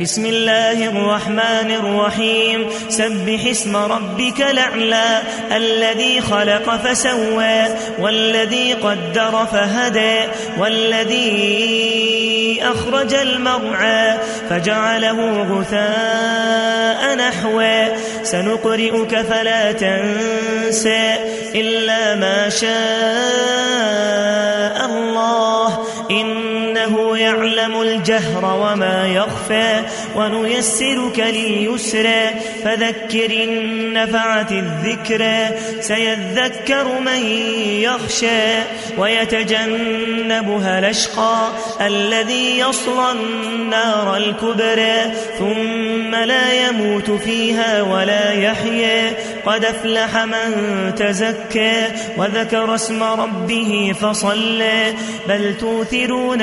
بسم الله الرحمن الرحيم سبح اسم ربك الاعلى الذي خلق فسوى والذي قدر فهدى والذي أخرج المرعى فجعله غثاء نحوا سنقرئك فلا تنسى إلا ما شاء يعلم الجهر وما يخفى ونيسرك لليسرى فذكر النفعة الذكرى سيذكر من يخشى ويتجنبها الأشقى الذي يصلى النار الكبرى ثم لا يموت فيها ولا يحيى قد أفلح من تزكى وذكر اسم ربه فصلى بل توثرون